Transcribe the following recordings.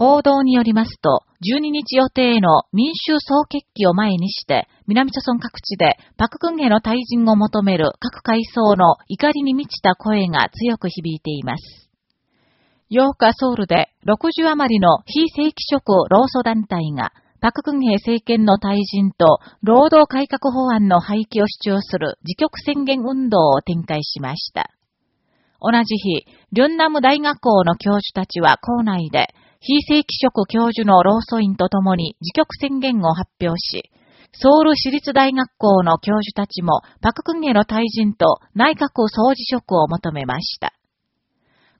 報道によりますと、12日予定の民衆総決起を前にして、南朝村各地でパククンヘの退陣を求める各階層の怒りに満ちた声が強く響いています。8日ソウルで60余りの非正規職労組団体が、パククンヘ政権の退陣と労働改革法案の廃棄を主張する自局宣言運動を展開しました。同じ日、リョンナム大学校の教授たちは校内で、非正規職教授の労組員と共に自局宣言を発表し、ソウル市立大学校の教授たちもパククンヘの退陣と内閣総辞職を求めました。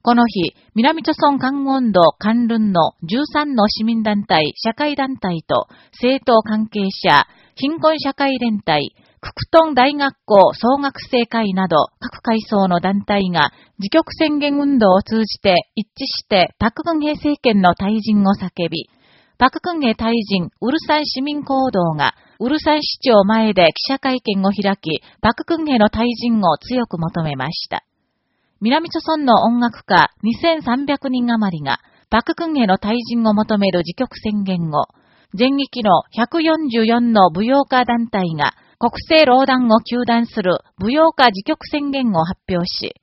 この日、南朝村関温度関連の13の市民団体、社会団体と政党関係者、貧困社会連帯、ククトン大学校総学生会など各階層の団体が自局宣言運動を通じて一致してパククンヘ政権の退陣を叫び、パククンヘ退陣ウルサン市民行動がウルサン市長前で記者会見を開き、パククンヘの退陣を強く求めました。南朝村の音楽家2300人余りが、パククンへの退陣を求める自局宣言を、前撃の144の舞踊家団体が国政労団を求断する舞踊家自局宣言を発表し、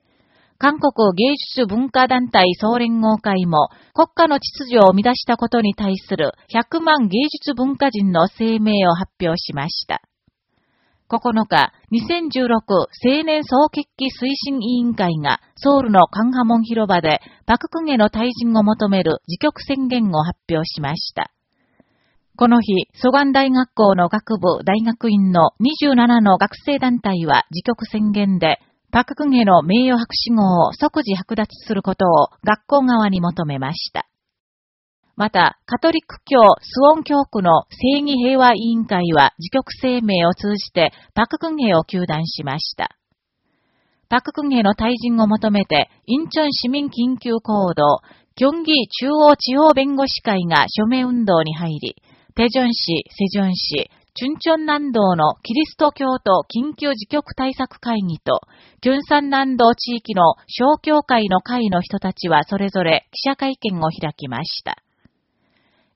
韓国芸術文化団体総連合会も国家の秩序を乱したことに対する100万芸術文化人の声明を発表しました。9日、2016青年総決起推進委員会がソウルのカンハモン広場でパククンへの退陣を求める自局宣言を発表しました。この日、蘇我大学校の学部大学院の27の学生団体は自局宣言で、パククンへの名誉博士号を即時剥奪することを学校側に求めました。また、カトリック教スウォン教区の正義平和委員会は自局声明を通じてパククンヘを求断しました。パククンヘの退陣を求めて、インチョン市民緊急行動、キョンギ中央地方弁護士会が署名運動に入り、テジョン市、セジョン市、チュンチョン南道のキリスト教徒緊急自局対策会議と、キュンサン南道地域の小教会の会の人たちはそれぞれ記者会見を開きました。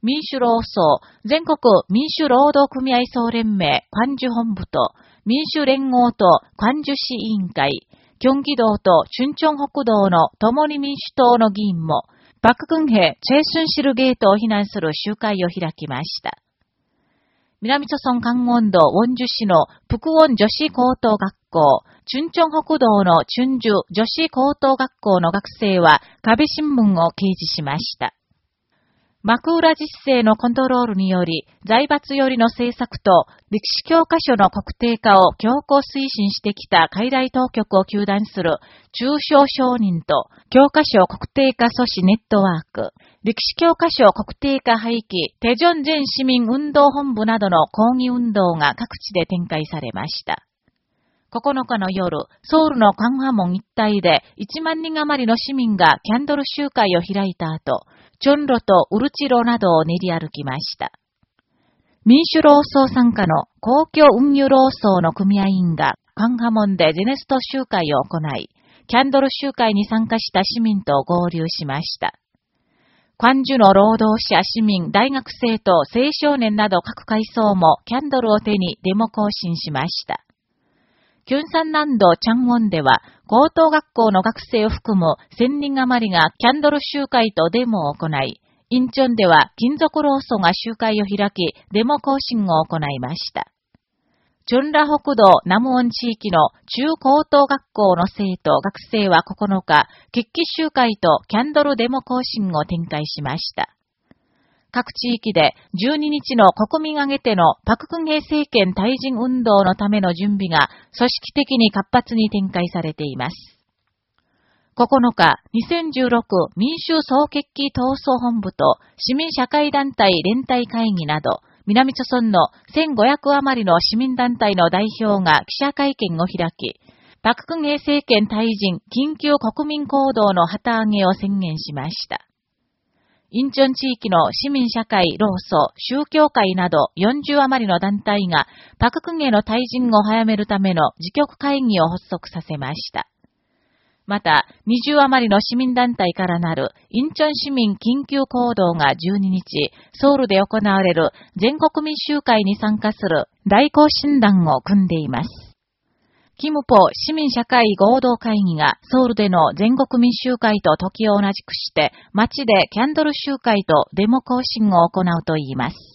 民主労総、全国民主労働組合総連盟、関樹本部と、民主連合と関樹市委員会、京畿道と春チョン北道の共に民主党の議員も、パククンヘ、チェイスンシルゲートを非難する集会を開きました。南朝村関温道ウォンジュ市の福音女子高等学校、チュンチョン北道のチュンジュ女子高等学校の学生は壁新聞を掲示しました。マクーラ実勢のコントロールにより、財閥寄りの政策と歴史教科書の国定化を強行推進してきた海外当局を求断する中小商人と教科書国定化阻止ネットワーク、歴史教科書国定化廃棄、テジョン全市民運動本部などの抗議運動が各地で展開されました。9日の夜、ソウルのカンハモン一帯で1万人余りの市民がキャンドル集会を開いた後、チョンロとウルチロなどを練り歩きました。民主労総参加の公共運輸労総の組合員がカンハモンでゼネスト集会を行い、キャンドル集会に参加した市民と合流しました。関樹の労働者、市民、大学生と青少年など各階層もキャンドルを手にデモ行進しました。キュンサン南道チャンウォンでは、高等学校の学生を含む1000人余りがキャンドル集会とデモを行い、インチョンでは金属労組が集会を開き、デモ行進を行いました。チョンラ北道ナムオン地域の中高等学校の生徒、学生は9日、決起集会とキャンドルデモ行進を展開しました。各地域で12日の国民挙げてのパククンヘ政権退陣運動のための準備が組織的に活発に展開されています。9日、2016民衆総決起闘争本部と市民社会団体連帯会議など、南朝村の1500余りの市民団体の代表が記者会見を開き、パククンヘ政権退陣緊急国民行動の旗揚げを宣言しました。インチョン地域の市民社会、労組、宗教会など40余りの団体が、パククンへの退陣を早めるための自局会議を発足させました。また、20余りの市民団体からなる、インチョン市民緊急行動が12日、ソウルで行われる全国民集会に参加する大行進団を組んでいます。キムポ市民社会合同会議がソウルでの全国民集会と時を同じくして、街でキャンドル集会とデモ行進を行うといいます。